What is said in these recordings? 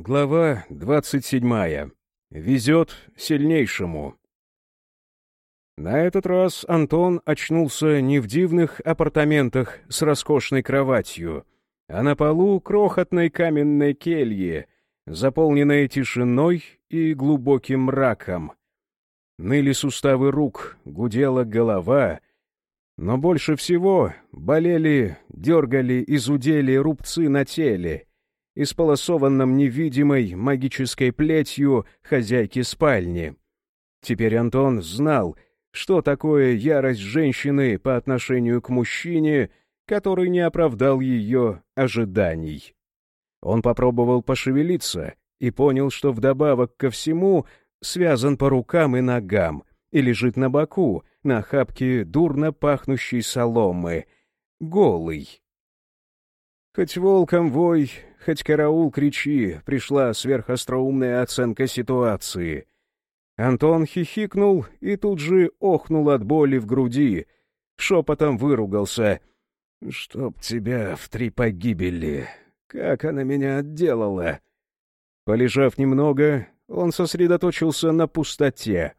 Глава двадцать седьмая. Везет сильнейшему. На этот раз Антон очнулся не в дивных апартаментах с роскошной кроватью, а на полу крохотной каменной кельи, заполненной тишиной и глубоким мраком. Ныли суставы рук, гудела голова, но больше всего болели, дергали и зудели рубцы на теле — исполосованном невидимой магической плетью хозяйки спальни. Теперь Антон знал, что такое ярость женщины по отношению к мужчине, который не оправдал ее ожиданий. Он попробовал пошевелиться и понял, что вдобавок ко всему связан по рукам и ногам и лежит на боку, на хапке дурно пахнущей соломы, голый. Хоть волком вой, хоть караул кричи, пришла сверхостроумная оценка ситуации. Антон хихикнул и тут же охнул от боли в груди, шепотом выругался. «Чтоб тебя в три погибели! Как она меня отделала!» Полежав немного, он сосредоточился на пустоте,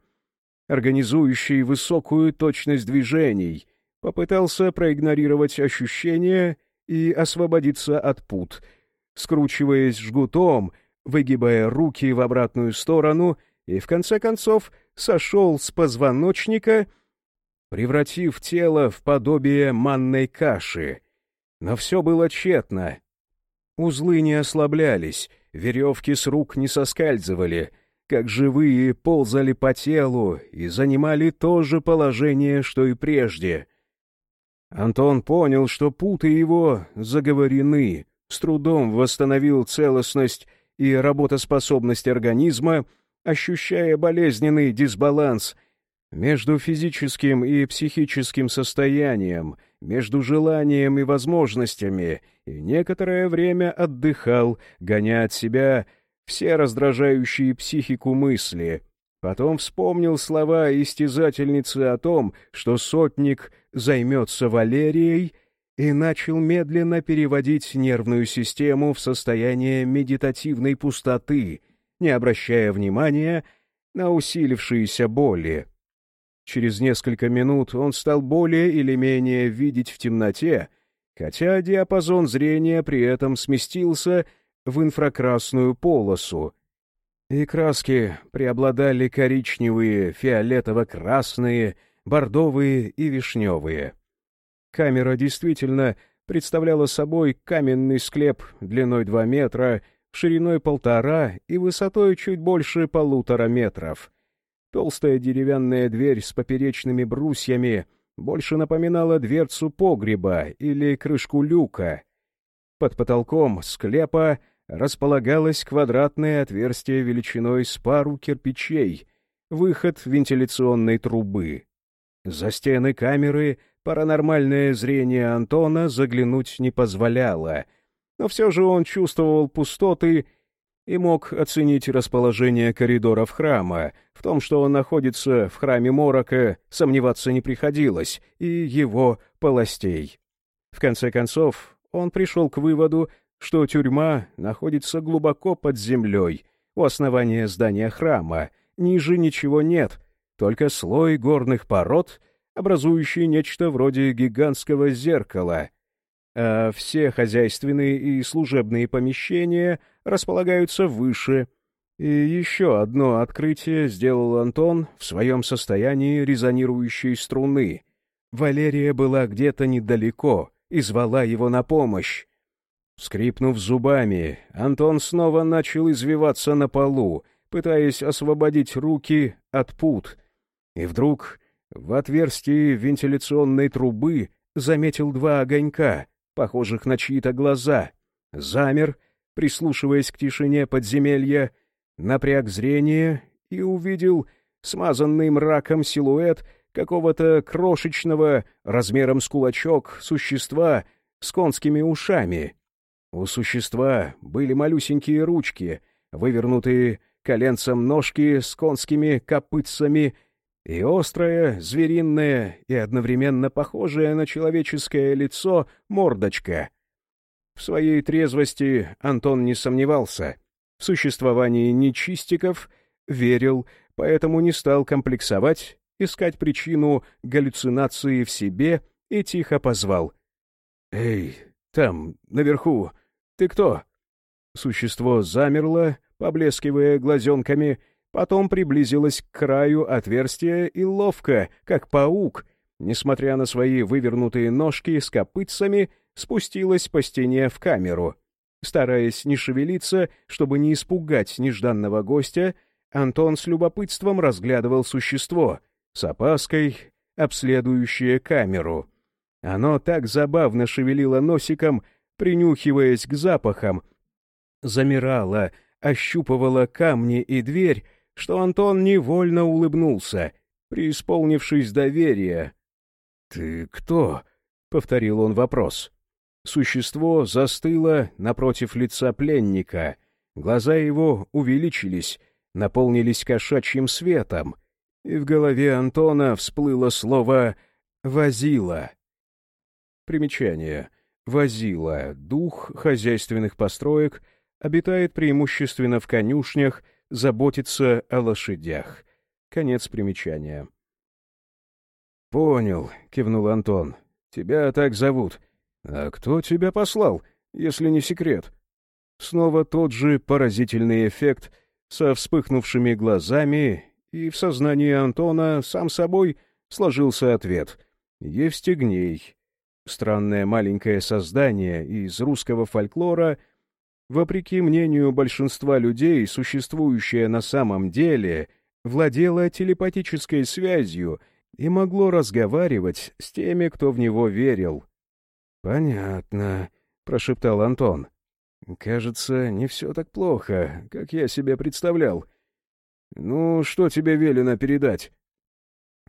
организующей высокую точность движений, попытался проигнорировать ощущения и освободиться от пут — скручиваясь жгутом, выгибая руки в обратную сторону и, в конце концов, сошел с позвоночника, превратив тело в подобие манной каши. Но все было тщетно. Узлы не ослаблялись, веревки с рук не соскальзывали, как живые ползали по телу и занимали то же положение, что и прежде. Антон понял, что путы его заговорены, с трудом восстановил целостность и работоспособность организма, ощущая болезненный дисбаланс между физическим и психическим состоянием, между желанием и возможностями, и некоторое время отдыхал, гоня от себя все раздражающие психику мысли. Потом вспомнил слова истязательницы о том, что сотник займется Валерией — и начал медленно переводить нервную систему в состояние медитативной пустоты, не обращая внимания на усилившиеся боли. Через несколько минут он стал более или менее видеть в темноте, хотя диапазон зрения при этом сместился в инфракрасную полосу, и краски преобладали коричневые, фиолетово-красные, бордовые и вишневые. Камера действительно представляла собой каменный склеп длиной 2 метра, шириной полтора и высотой чуть больше полутора метров. Толстая деревянная дверь с поперечными брусьями больше напоминала дверцу погреба или крышку люка. Под потолком склепа располагалось квадратное отверстие величиной с пару кирпичей, выход вентиляционной трубы. За стены камеры Паранормальное зрение Антона заглянуть не позволяло, но все же он чувствовал пустоты и мог оценить расположение коридоров храма. В том, что он находится в храме Морока, сомневаться не приходилось, и его полостей. В конце концов, он пришел к выводу, что тюрьма находится глубоко под землей, у основания здания храма, ниже ничего нет, только слой горных пород образующие нечто вроде гигантского зеркала, а все хозяйственные и служебные помещения располагаются выше. И еще одно открытие сделал Антон в своем состоянии резонирующей струны. Валерия была где-то недалеко и звала его на помощь. Скрипнув зубами, Антон снова начал извиваться на полу, пытаясь освободить руки от пут. И вдруг в отверстии вентиляционной трубы заметил два огонька, похожих на чьи-то глаза. Замер, прислушиваясь к тишине подземелья, напряг зрение и увидел смазанный мраком силуэт какого-то крошечного, размером с кулачок, существа с конскими ушами. У существа были малюсенькие ручки, вывернутые коленцем ножки с конскими копытцами — и острое, звериное и одновременно похожее на человеческое лицо мордочка. В своей трезвости Антон не сомневался. в существование нечистиков, верил, поэтому не стал комплексовать, искать причину галлюцинации в себе и тихо позвал. «Эй, там, наверху, ты кто?» Существо замерло, поблескивая глазенками, потом приблизилось к краю отверстия и ловко, как паук, несмотря на свои вывернутые ножки с копытцами, спустилась по стене в камеру. Стараясь не шевелиться, чтобы не испугать нежданного гостя, Антон с любопытством разглядывал существо, с опаской, обследующее камеру. Оно так забавно шевелило носиком, принюхиваясь к запахам, замирало, ощупывало камни и дверь, что Антон невольно улыбнулся, преисполнившись доверия. «Ты кто?» — повторил он вопрос. Существо застыло напротив лица пленника. Глаза его увеличились, наполнились кошачьим светом, и в голове Антона всплыло слово «возила». Примечание. «Возила» — дух хозяйственных построек, обитает преимущественно в конюшнях, заботится о лошадях. Конец примечания. «Понял», — кивнул Антон. «Тебя так зовут. А кто тебя послал, если не секрет?» Снова тот же поразительный эффект со вспыхнувшими глазами, и в сознании Антона сам собой сложился ответ. «Евстигней». Странное маленькое создание из русского фольклора, вопреки мнению большинства людей, существующее на самом деле, владело телепатической связью — и могло разговаривать с теми, кто в него верил. «Понятно», — прошептал Антон. «Кажется, не все так плохо, как я себе представлял. Ну, что тебе велено передать?»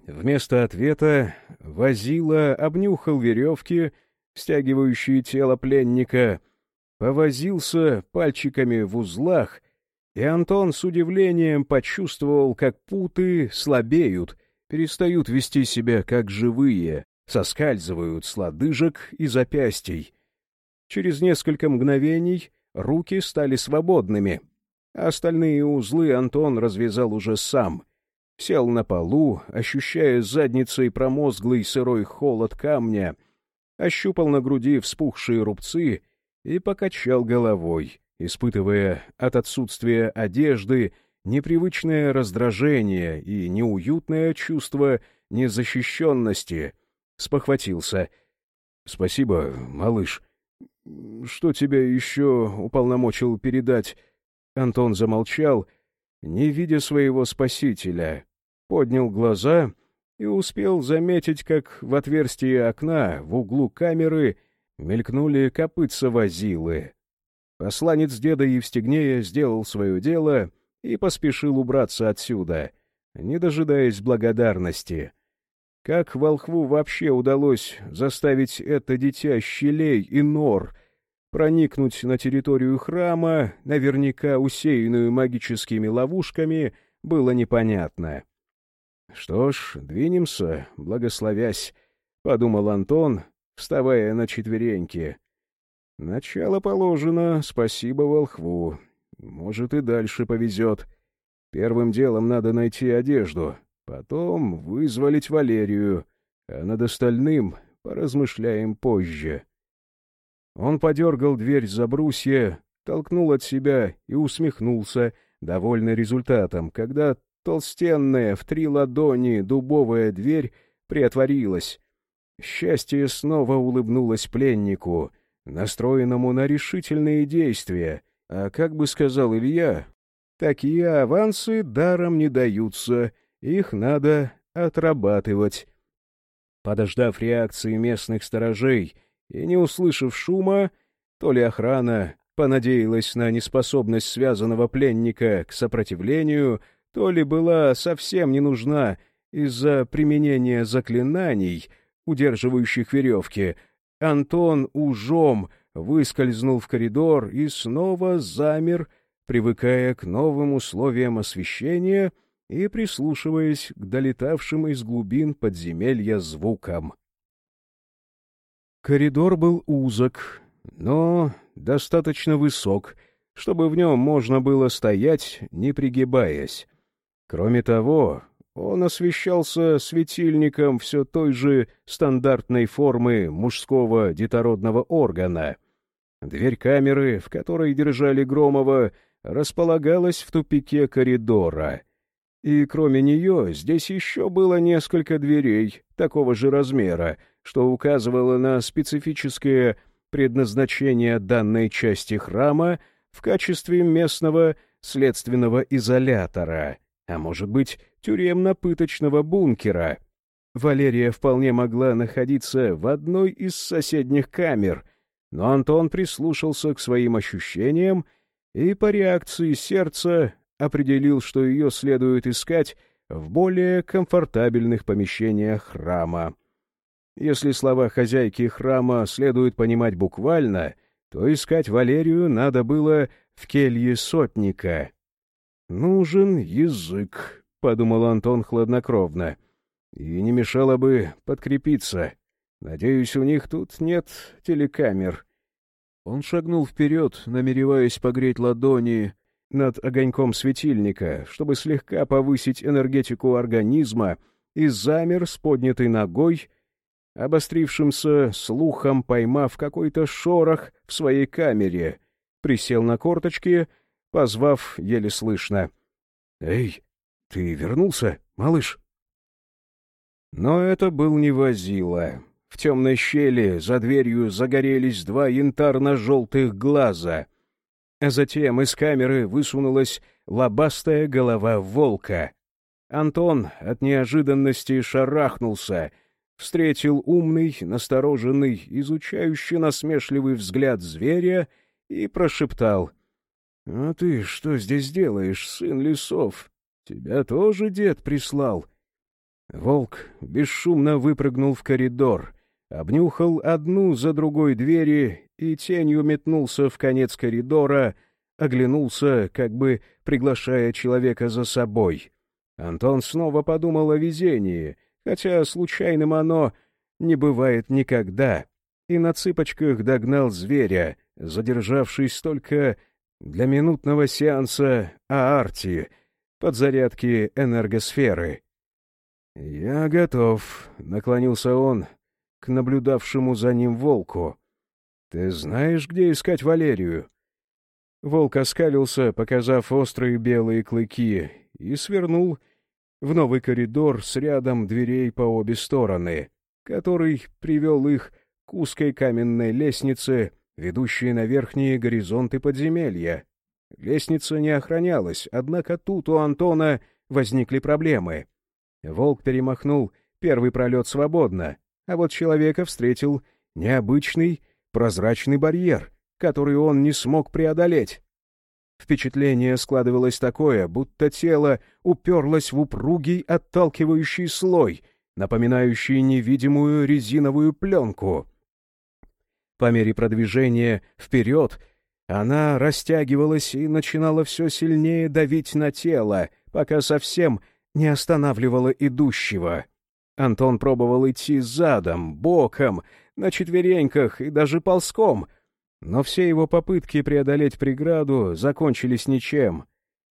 Вместо ответа Возила обнюхал веревки, стягивающие тело пленника, повозился пальчиками в узлах, и Антон с удивлением почувствовал, как путы слабеют, перестают вести себя как живые, соскальзывают с лодыжек и запястий. Через несколько мгновений руки стали свободными, а остальные узлы Антон развязал уже сам. Сел на полу, ощущая задницей промозглый сырой холод камня, ощупал на груди вспухшие рубцы и покачал головой, испытывая от отсутствия одежды непривычное раздражение и неуютное чувство незащищенности. Спохватился. — Спасибо, малыш. Что тебя еще уполномочил передать? Антон замолчал, не видя своего спасителя. Поднял глаза и успел заметить, как в отверстии окна в углу камеры мелькнули копытца возилы. Посланец деда Евстигнея сделал свое дело — и поспешил убраться отсюда, не дожидаясь благодарности. Как волхву вообще удалось заставить это дитя щелей и нор проникнуть на территорию храма, наверняка усеянную магическими ловушками, было непонятно. «Что ж, двинемся, благословясь», — подумал Антон, вставая на четвереньки. «Начало положено, спасибо волхву. Может, и дальше повезет. Первым делом надо найти одежду, потом вызволить Валерию, а над остальным поразмышляем позже. Он подергал дверь за брусья, толкнул от себя и усмехнулся, довольный результатом, когда толстенная в три ладони дубовая дверь приотворилась. Счастье снова улыбнулось пленнику, настроенному на решительные действия — а как бы сказал Илья, такие авансы даром не даются, их надо отрабатывать. Подождав реакции местных сторожей и не услышав шума, то ли охрана понадеялась на неспособность связанного пленника к сопротивлению, то ли была совсем не нужна из-за применения заклинаний, удерживающих веревки, Антон ужом выскользнул в коридор и снова замер, привыкая к новым условиям освещения и прислушиваясь к долетавшим из глубин подземелья звукам. Коридор был узок, но достаточно высок, чтобы в нем можно было стоять, не пригибаясь. Кроме того, он освещался светильником все той же стандартной формы мужского детородного органа. Дверь камеры, в которой держали Громова, располагалась в тупике коридора. И кроме нее здесь еще было несколько дверей такого же размера, что указывало на специфическое предназначение данной части храма в качестве местного следственного изолятора, а может быть, тюремно-пыточного бункера. Валерия вполне могла находиться в одной из соседних камер, но Антон прислушался к своим ощущениям и по реакции сердца определил, что ее следует искать в более комфортабельных помещениях храма. Если слова хозяйки храма следует понимать буквально, то искать Валерию надо было в келье сотника. «Нужен язык», — подумал Антон хладнокровно. «И не мешало бы подкрепиться. Надеюсь, у них тут нет телекамер». Он шагнул вперед, намереваясь погреть ладони над огоньком светильника, чтобы слегка повысить энергетику организма, и замер с поднятой ногой, обострившимся слухом поймав какой-то шорох в своей камере, присел на корточки, позвав еле слышно. «Эй, ты вернулся, малыш?» Но это был не Возила. В темной щели за дверью загорелись два янтарно-желтых глаза, а затем из камеры высунулась лобастая голова волка. Антон от неожиданности шарахнулся — встретил умный, настороженный, изучающий насмешливый взгляд зверя и прошептал. — А ты что здесь делаешь, сын лесов? Тебя тоже дед прислал? Волк бесшумно выпрыгнул в коридор, обнюхал одну за другой двери и тенью метнулся в конец коридора, оглянулся, как бы приглашая человека за собой. Антон снова подумал о везении — хотя случайным оно не бывает никогда, и на цыпочках догнал зверя, задержавшись только для минутного сеанса Аарти, подзарядки энергосферы. «Я готов», — наклонился он к наблюдавшему за ним волку. «Ты знаешь, где искать Валерию?» Волк оскалился, показав острые белые клыки, и свернул в новый коридор с рядом дверей по обе стороны, который привел их к узкой каменной лестнице, ведущей на верхние горизонты подземелья. Лестница не охранялась, однако тут у Антона возникли проблемы. Волк перемахнул первый пролет свободно, а вот человека встретил необычный прозрачный барьер, который он не смог преодолеть. Впечатление складывалось такое, будто тело уперлось в упругий отталкивающий слой, напоминающий невидимую резиновую пленку. По мере продвижения вперед она растягивалась и начинала все сильнее давить на тело, пока совсем не останавливала идущего. Антон пробовал идти задом, боком, на четвереньках и даже ползком — но все его попытки преодолеть преграду закончились ничем.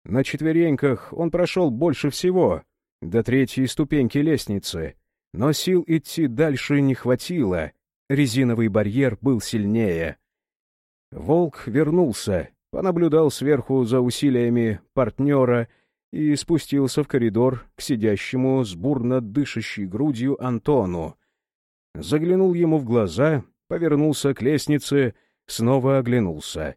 На четвереньках он прошел больше всего, до третьей ступеньки лестницы, но сил идти дальше не хватило, резиновый барьер был сильнее. Волк вернулся, понаблюдал сверху за усилиями партнера и спустился в коридор к сидящему с бурно дышащей грудью Антону. Заглянул ему в глаза, повернулся к лестнице — снова оглянулся.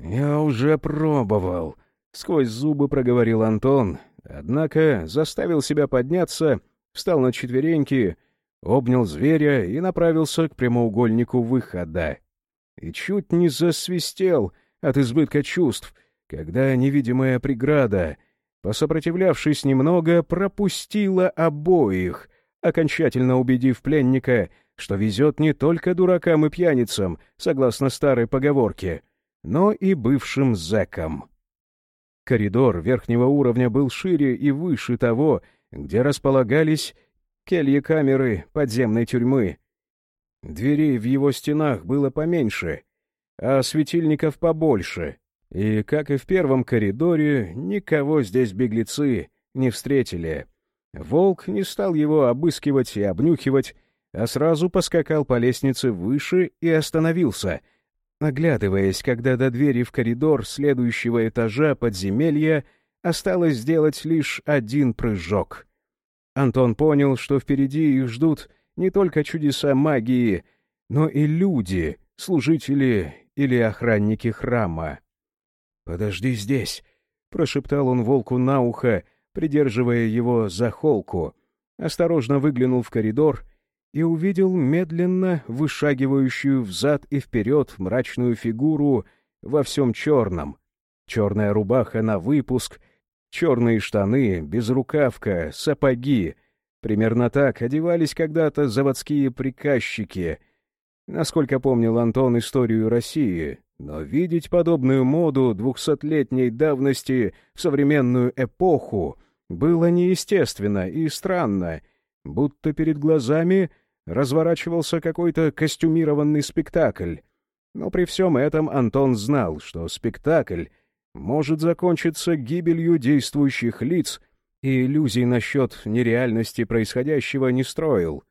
«Я уже пробовал», — сквозь зубы проговорил Антон, однако заставил себя подняться, встал на четвереньки, обнял зверя и направился к прямоугольнику выхода. И чуть не засвистел от избытка чувств, когда невидимая преграда, посопротивлявшись немного, пропустила обоих, окончательно убедив пленника — что везет не только дуракам и пьяницам, согласно старой поговорке, но и бывшим зэкам. Коридор верхнего уровня был шире и выше того, где располагались кельи-камеры подземной тюрьмы. Дверей в его стенах было поменьше, а светильников побольше, И, как и в первом коридоре, никого здесь беглецы не встретили. Волк не стал его обыскивать и обнюхивать, а сразу поскакал по лестнице выше и остановился, оглядываясь, когда до двери в коридор следующего этажа подземелья осталось сделать лишь один прыжок. Антон понял, что впереди их ждут не только чудеса магии, но и люди, служители или охранники храма. «Подожди здесь», — прошептал он волку на ухо, придерживая его за холку, осторожно выглянул в коридор и увидел медленно вышагивающую взад и вперед мрачную фигуру во всем черном. Черная рубаха на выпуск, черные штаны, безрукавка, сапоги. Примерно так одевались когда-то заводские приказчики. Насколько помнил Антон историю России, но видеть подобную моду двухсотлетней давности в современную эпоху было неестественно и странно, будто перед глазами разворачивался какой-то костюмированный спектакль. Но при всем этом Антон знал, что спектакль может закончиться гибелью действующих лиц, и иллюзий насчет нереальности происходящего не строил.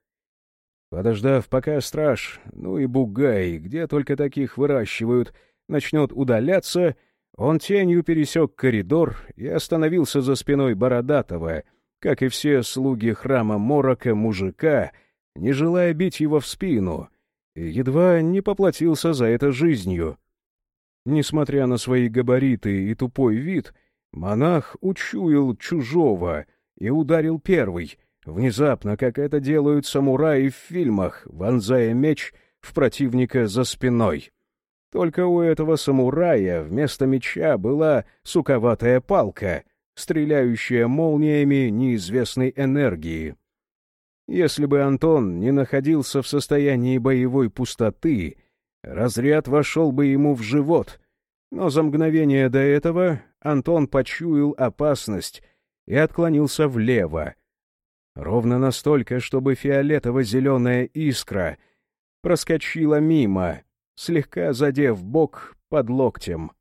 Подождав, пока страж, ну и бугай, где только таких выращивают, начнет удаляться, он тенью пересек коридор и остановился за спиной Бородатого, как и все слуги храма Морока мужика, не желая бить его в спину, и едва не поплатился за это жизнью. Несмотря на свои габариты и тупой вид, монах учуял чужого и ударил первый, внезапно, как это делают самураи в фильмах, вонзая меч в противника за спиной. Только у этого самурая вместо меча была суковатая палка, стреляющая молниями неизвестной энергии. Если бы Антон не находился в состоянии боевой пустоты, разряд вошел бы ему в живот, но за мгновение до этого Антон почуял опасность и отклонился влево. Ровно настолько, чтобы фиолетово-зеленая искра проскочила мимо, слегка задев бок под локтем.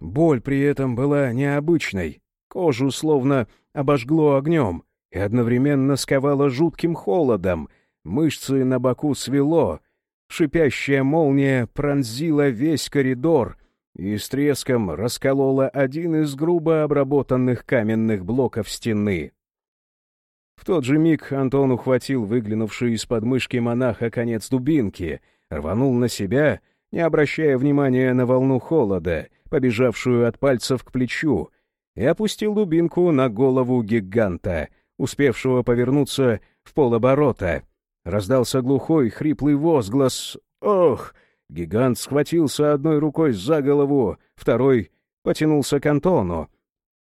Боль при этом была необычной, кожу словно обожгло огнем и одновременно сковало жутким холодом, мышцы на боку свело, шипящая молния пронзила весь коридор и с треском расколола один из грубо обработанных каменных блоков стены. В тот же миг Антон ухватил выглянувший из подмышки монаха конец дубинки — рванул на себя, не обращая внимания на волну холода, побежавшую от пальцев к плечу, и опустил дубинку на голову гиганта, успевшего повернуться в полоборота. Раздался глухой, хриплый возглас «Ох!» Гигант схватился одной рукой за голову, второй потянулся к Антону,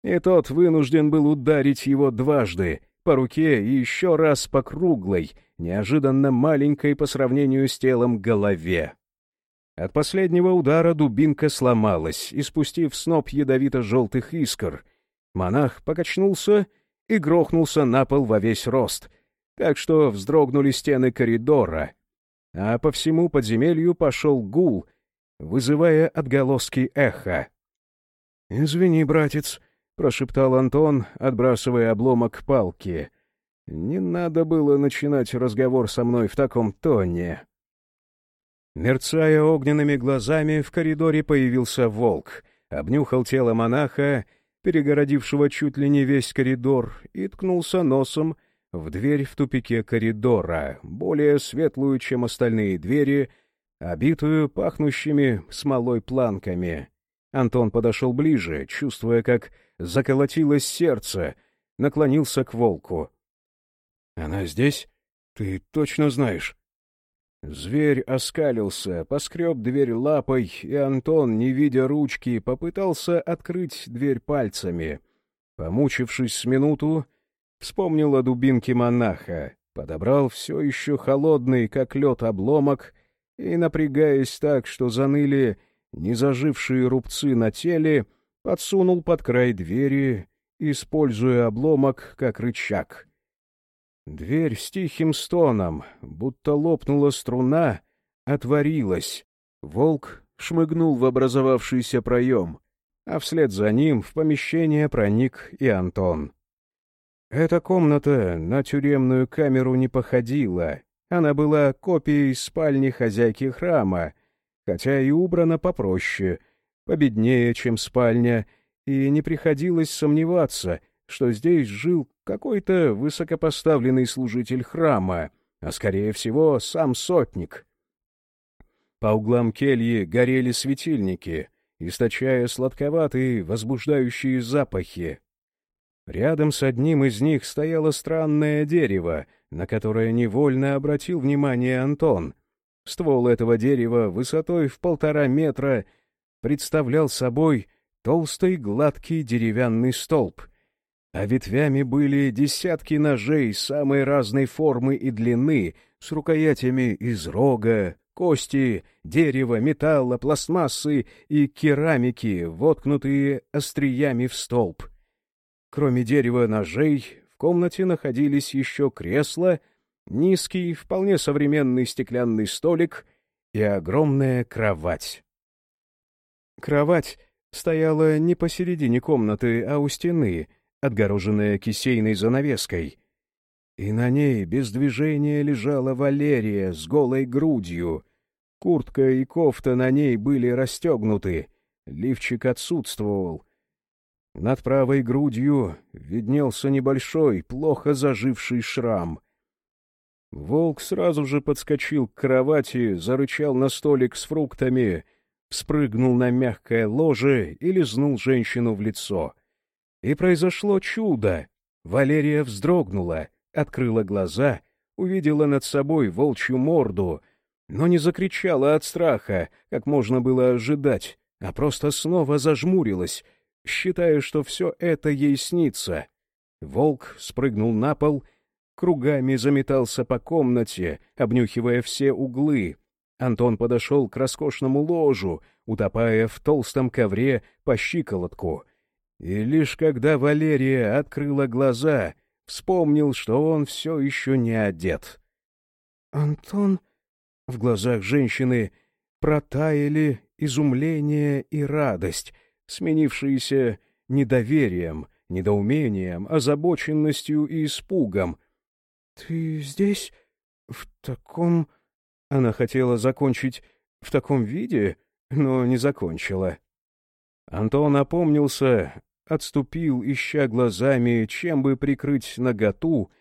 и тот вынужден был ударить его дважды, по руке и еще раз по круглой, неожиданно маленькой по сравнению с телом голове. От последнего удара дубинка сломалась, испустив сноп ядовито-желтых искр. Монах покачнулся и грохнулся на пол во весь рост, так что вздрогнули стены коридора, а по всему подземелью пошел гул, вызывая отголоски эха. «Извини, братец», — прошептал Антон, отбрасывая обломок палки. Не надо было начинать разговор со мной в таком тоне. Мерцая огненными глазами, в коридоре появился волк, обнюхал тело монаха, перегородившего чуть ли не весь коридор, и ткнулся носом в дверь в тупике коридора, более светлую, чем остальные двери, обитую пахнущими смолой планками. Антон подошел ближе, чувствуя, как заколотилось сердце, наклонился к волку. «Она здесь? Ты точно знаешь?» Зверь оскалился, поскреб дверь лапой, и Антон, не видя ручки, попытался открыть дверь пальцами. Помучившись с минуту, вспомнил о дубинке монаха, подобрал все еще холодный, как лед, обломок и, напрягаясь так, что заныли незажившие рубцы на теле, подсунул под край двери, используя обломок как рычаг. Дверь с тихим стоном, будто лопнула струна, отворилась. Волк шмыгнул в образовавшийся проем, а вслед за ним в помещение проник и Антон. Эта комната на тюремную камеру не походила. Она была копией спальни хозяйки храма, хотя и убрана попроще, победнее, чем спальня, и не приходилось сомневаться, что здесь жил какой-то высокопоставленный служитель храма, а, скорее всего, сам сотник. По углам кельи горели светильники, источая сладковатые, возбуждающие запахи. Рядом с одним из них стояло странное дерево, на которое невольно обратил внимание Антон. Ствол этого дерева высотой в полтора метра представлял собой толстый гладкий деревянный столб, а ветвями были десятки ножей самой разной формы и длины с рукоятями из рога, кости, дерева, металла, пластмассы и керамики, воткнутые остриями в столб — Кроме дерева ножей, в комнате находились еще кресла, низкий, вполне современный стеклянный столик и огромная кровать. Кровать стояла не посередине комнаты, а у стены, отгороженная кисейной занавеской. И на ней без движения лежала Валерия с голой грудью. Куртка и кофта на ней были расстегнуты, лифчик отсутствовал, над правой грудью виднелся небольшой, плохо заживший шрам. Волк сразу же подскочил к кровати, зарычал на столик с фруктами, спрыгнул на мягкое ложе и лизнул женщину в лицо. И произошло чудо. Валерия вздрогнула, открыла глаза, увидела над собой волчью морду, но не закричала от страха, как можно было ожидать, а просто снова зажмурилась — считая, что все это ей снится. Волк спрыгнул на пол, кругами заметался по комнате, обнюхивая все углы. Антон подошел к роскошному ложу, утопая в толстом ковре по щиколотку. И лишь когда Валерия открыла глаза, вспомнил, что он все еще не одет. «Антон...» В глазах женщины протаяли изумление и радость — сменившиеся недоверием, недоумением, озабоченностью и испугом. «Ты здесь? В таком...» Она хотела закончить «в таком виде», но не закончила. Антон опомнился, отступил, ища глазами, чем бы прикрыть наготу,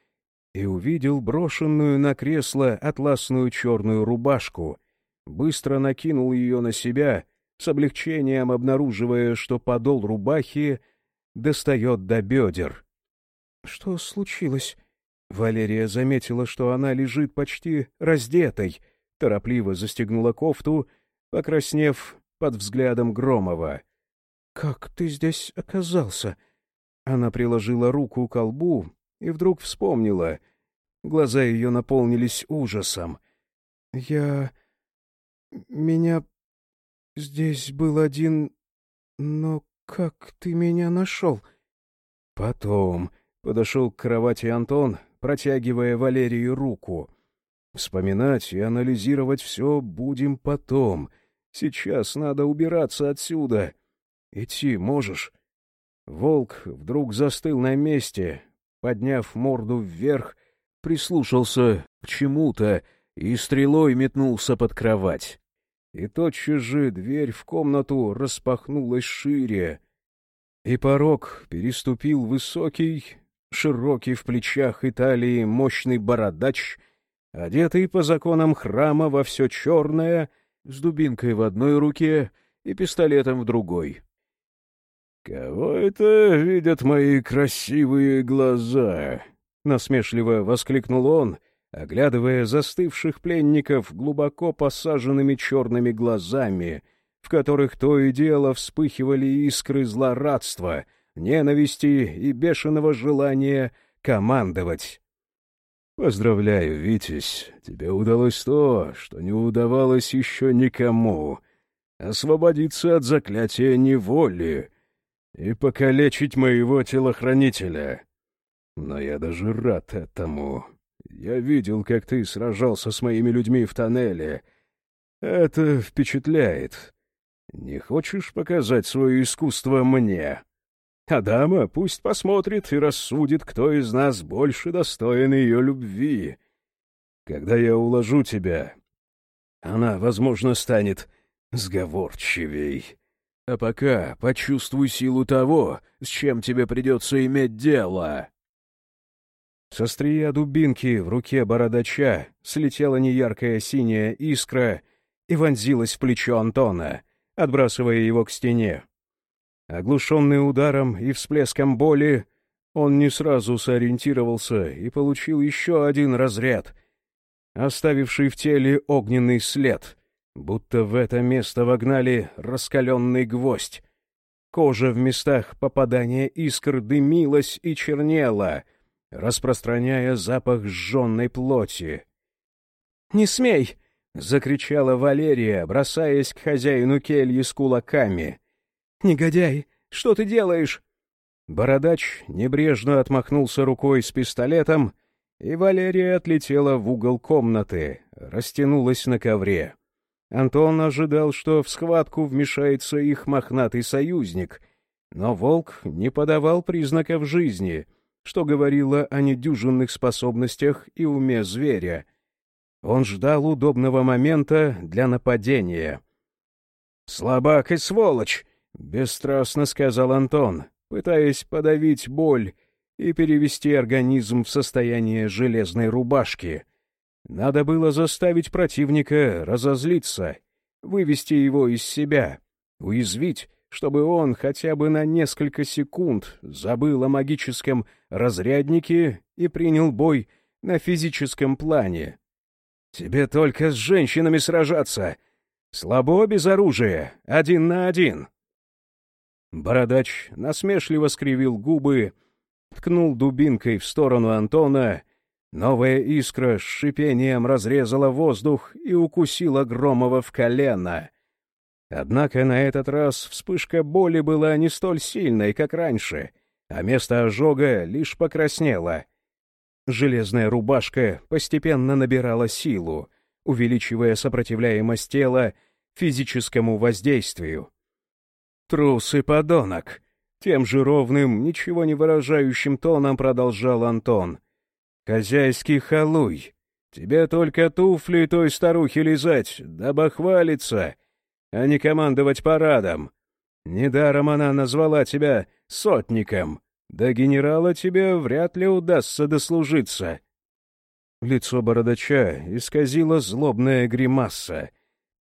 и увидел брошенную на кресло атласную черную рубашку, быстро накинул ее на себя — с облегчением обнаруживая, что подол рубахи достает до бедер. «Что случилось?» Валерия заметила, что она лежит почти раздетой, торопливо застегнула кофту, покраснев под взглядом Громова. «Как ты здесь оказался?» Она приложила руку к колбу и вдруг вспомнила. Глаза ее наполнились ужасом. «Я... меня Здесь был один... Но как ты меня нашел? Потом подошел к кровати Антон, протягивая Валерию руку. Вспоминать и анализировать все будем потом. Сейчас надо убираться отсюда. Идти можешь? Волк вдруг застыл на месте, подняв морду вверх, прислушался к чему-то и стрелой метнулся под кровать и тотчас же дверь в комнату распахнулась шире, и порог переступил высокий, широкий в плечах и талии мощный бородач, одетый по законам храма во все черное, с дубинкой в одной руке и пистолетом в другой. «Кого это видят мои красивые глаза?» — насмешливо воскликнул он оглядывая застывших пленников глубоко посаженными черными глазами, в которых то и дело вспыхивали искры злорадства, ненависти и бешеного желания командовать. «Поздравляю, Витязь, тебе удалось то, что не удавалось еще никому — освободиться от заклятия неволи и покалечить моего телохранителя. Но я даже рад этому». Я видел, как ты сражался с моими людьми в тоннеле. Это впечатляет. не хочешь показать свое искусство мне? Адама пусть посмотрит и рассудит, кто из нас больше достоин ее любви. Когда я уложу тебя, она, возможно, станет сговорчивей. А пока почувствуй силу того, с чем тебе придется иметь дело. Со стрия дубинки в руке бородача слетела неяркая синяя искра и вонзилась в плечо Антона, отбрасывая его к стене. Оглушенный ударом и всплеском боли, он не сразу сориентировался и получил еще один разряд, оставивший в теле огненный след, будто в это место вогнали раскаленный гвоздь. Кожа в местах попадания искр дымилась и чернела, распространяя запах сжженной плоти. «Не смей!» — закричала Валерия, бросаясь к хозяину кельи с кулаками. «Негодяй, что ты делаешь?» Бородач небрежно отмахнулся рукой с пистолетом, и Валерия отлетела в угол комнаты, растянулась на ковре. Антон ожидал, что в схватку вмешается их мохнатый союзник, но волк не подавал признаков жизни, что говорило о недюжинных способностях и уме зверя. Он ждал удобного момента для нападения. «Слабак и сволочь!» — бесстрастно сказал Антон, пытаясь подавить боль и перевести организм в состояние железной рубашки. Надо было заставить противника разозлиться, вывести его из себя, уязвить, чтобы он хотя бы на несколько секунд забыл о магическом разряднике и принял бой на физическом плане. «Тебе только с женщинами сражаться! Слабо без оружия, один на один!» Бородач насмешливо скривил губы, ткнул дубинкой в сторону Антона. Новая искра с шипением разрезала воздух и укусила Громова в колено. Однако на этот раз вспышка боли была не столь сильной, как раньше, а место ожога лишь покраснело. Железная рубашка постепенно набирала силу, увеличивая сопротивляемость тела физическому воздействию. «Трус и подонок!» Тем же ровным, ничего не выражающим тоном продолжал Антон. «Хозяйский халуй! Тебе только туфли той старухи лизать, дабы хвалиться, а не командовать парадом. Недаром она назвала тебя сотником. До генерала тебе вряд ли удастся дослужиться». Лицо бородача исказило злобная гримаса,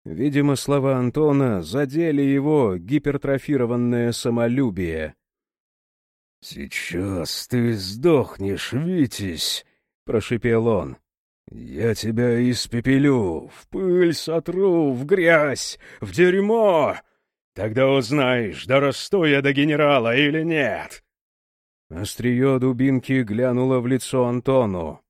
Видимо, слова Антона задели его гипертрофированное самолюбие. «Сейчас ты сдохнешь, Витязь!» — прошипел он. «Я тебя испепелю, в пыль сотру, в грязь, в дерьмо! Тогда узнаешь, дорасту я до генерала или нет!» Острие дубинки глянуло в лицо Антону.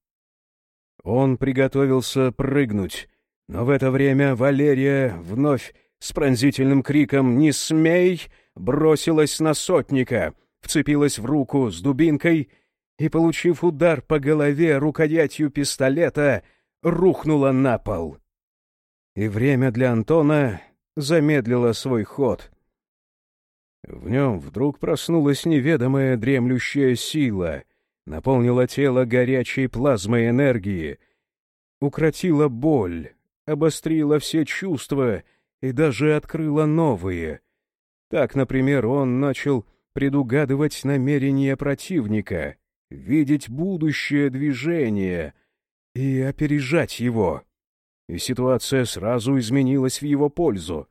Он приготовился прыгнуть, но в это время Валерия вновь с пронзительным криком «Не смей!» бросилась на сотника, вцепилась в руку с дубинкой и, получив удар по голове рукоятью пистолета, рухнула на пол. И время для Антона замедлило свой ход. В нем вдруг проснулась неведомая дремлющая сила, наполнила тело горячей плазмой энергии, укротила боль, обострила все чувства и даже открыла новые. Так, например, он начал предугадывать намерения противника, видеть будущее движение и опережать его. И ситуация сразу изменилась в его пользу.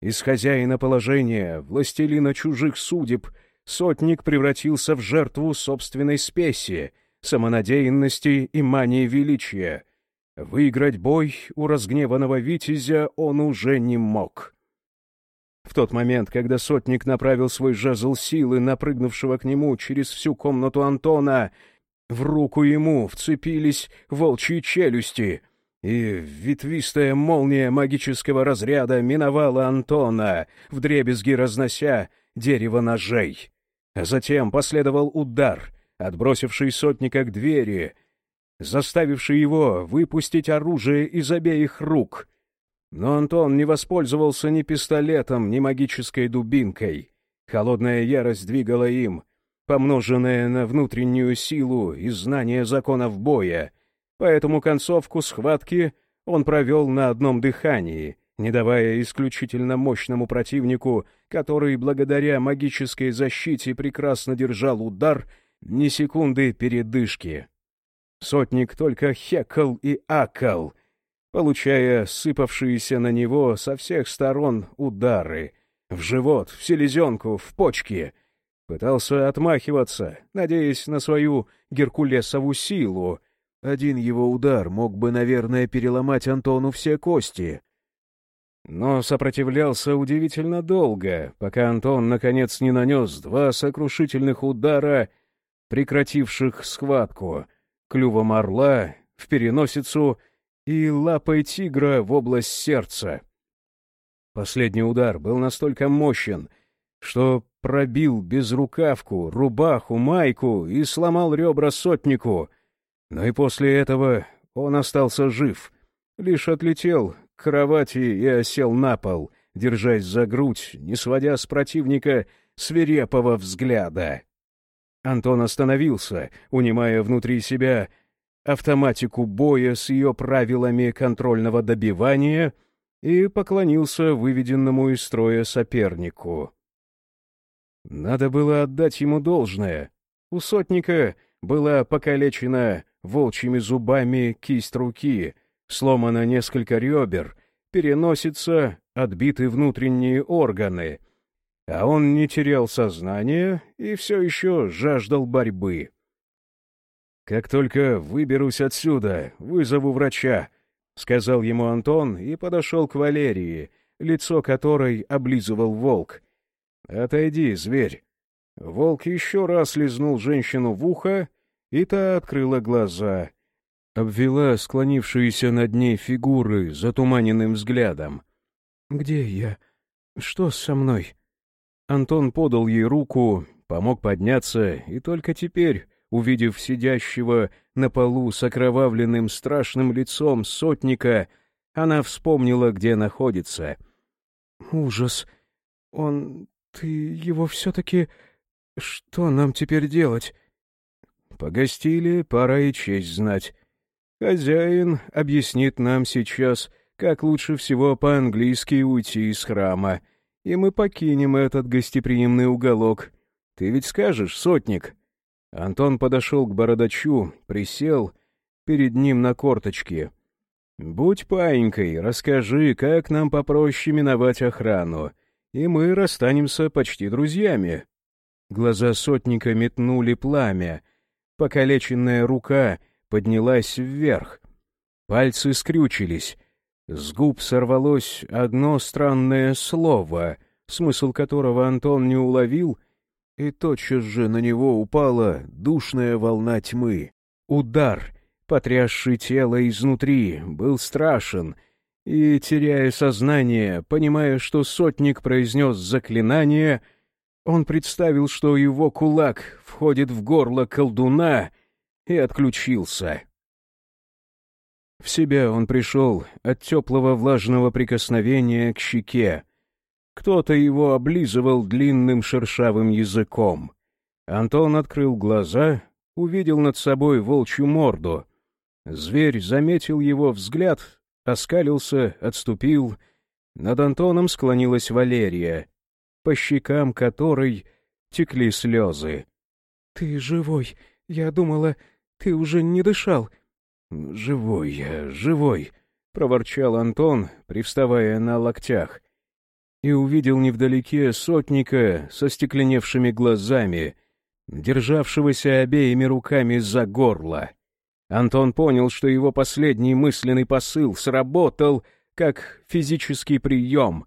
Из хозяина положения, властелина чужих судеб, сотник превратился в жертву собственной спеси, самонадеянности и мании величия — Выиграть бой у разгневанного витязя он уже не мог. В тот момент, когда сотник направил свой жезл силы, напрыгнувшего к нему через всю комнату Антона, в руку ему вцепились волчьи челюсти, и ветвистая молния магического разряда миновала Антона, вдребезги разнося дерево ножей. А затем последовал удар, отбросивший сотника к двери, заставивший его выпустить оружие из обеих рук. Но Антон не воспользовался ни пистолетом, ни магической дубинкой. Холодная ярость двигала им, помноженная на внутреннюю силу и знание законов боя, поэтому концовку схватки он провел на одном дыхании, не давая исключительно мощному противнику, который благодаря магической защите прекрасно держал удар, ни секунды передышки. Сотник только хекал и акал, получая сыпавшиеся на него со всех сторон удары — в живот, в селезенку, в почки. Пытался отмахиваться, надеясь на свою геркулесову силу. Один его удар мог бы, наверное, переломать Антону все кости. Но сопротивлялся удивительно долго, пока Антон, наконец, не нанес два сокрушительных удара, прекративших схватку — клювом орла в переносицу и лапой тигра в область сердца. Последний удар был настолько мощен, что пробил безрукавку, рубаху, майку и сломал ребра сотнику. Но и после этого он остался жив, лишь отлетел к кровати и осел на пол, держась за грудь, не сводя с противника свирепого взгляда. Антон остановился, унимая внутри себя автоматику боя с ее правилами контрольного добивания и поклонился выведенному из строя сопернику. Надо было отдать ему должное. У сотника была покалечена волчьими зубами кисть руки, сломано несколько ребер, переносится, отбиты внутренние органы — а он не терял сознание и все еще жаждал борьбы. «Как только выберусь отсюда, вызову врача», — сказал ему Антон и подошел к Валерии, лицо которой облизывал волк. «Отойди, зверь». Волк еще раз лизнул женщину в ухо, и та открыла глаза, обвела склонившиеся над ней фигуры затуманенным взглядом. «Где я? Что со мной?» Антон подал ей руку, помог подняться, и только теперь, увидев сидящего на полу с окровавленным страшным лицом сотника, она вспомнила, где находится. «Ужас! Он... Ты его все-таки... Что нам теперь делать?» «Погостили, пора и честь знать. Хозяин объяснит нам сейчас, как лучше всего по-английски уйти из храма» и мы покинем этот гостеприимный уголок. Ты ведь скажешь, сотник?» Антон подошел к бородачу, присел перед ним на корточки. «Будь паинькой, расскажи, как нам попроще миновать охрану, и мы расстанемся почти друзьями». Глаза сотника метнули пламя, покалеченная рука поднялась вверх. Пальцы скрючились, с губ сорвалось одно странное слово, смысл которого Антон не уловил, и тотчас же на него упала душная волна тьмы. Удар, потрясший тело изнутри, был страшен, и, теряя сознание, понимая, что сотник произнес заклинание, он представил, что его кулак входит в горло колдуна, и отключился. В себя он пришел от теплого влажного прикосновения к щеке. Кто-то его облизывал длинным шершавым языком. Антон открыл глаза, увидел над собой волчью морду. Зверь заметил его взгляд, оскалился, отступил. Над Антоном склонилась Валерия, по щекам которой текли слезы. — Ты живой. Я думала, ты уже не дышал. — «Живой я, живой!» — проворчал Антон, привставая на локтях. И увидел невдалеке сотника со стекленевшими глазами, державшегося обеими руками за горло. Антон понял, что его последний мысленный посыл сработал как физический прием.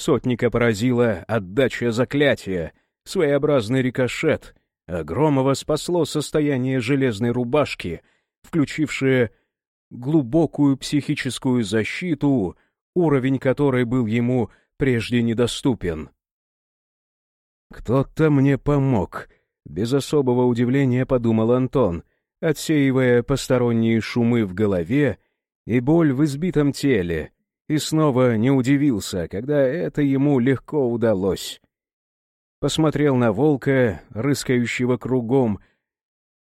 Сотника поразила отдача заклятия, своеобразный рикошет, а спасло состояние железной рубашки — включившее глубокую психическую защиту, уровень которой был ему прежде недоступен. «Кто-то мне помог», — без особого удивления подумал Антон, отсеивая посторонние шумы в голове и боль в избитом теле, и снова не удивился, когда это ему легко удалось. Посмотрел на волка, рыскающего кругом,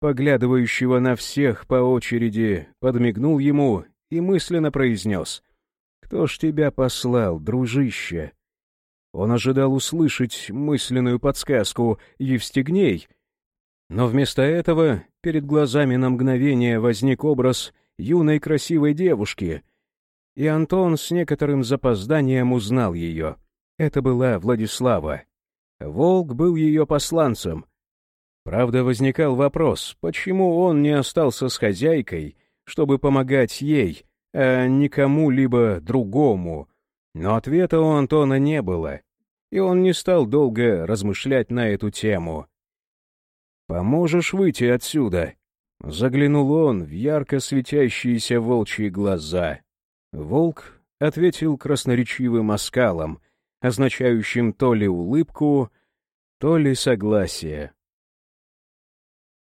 поглядывающего на всех по очереди, подмигнул ему и мысленно произнес «Кто ж тебя послал, дружище?» Он ожидал услышать мысленную подсказку «Евстигней», но вместо этого перед глазами на мгновение возник образ юной красивой девушки, и Антон с некоторым запозданием узнал ее. Это была Владислава. Волк был ее посланцем. Правда, возникал вопрос, почему он не остался с хозяйкой, чтобы помогать ей, а не кому-либо другому. Но ответа у Антона не было, и он не стал долго размышлять на эту тему. «Поможешь выйти отсюда?» Заглянул он в ярко светящиеся волчьи глаза. Волк ответил красноречивым оскалом, означающим то ли улыбку, то ли согласие.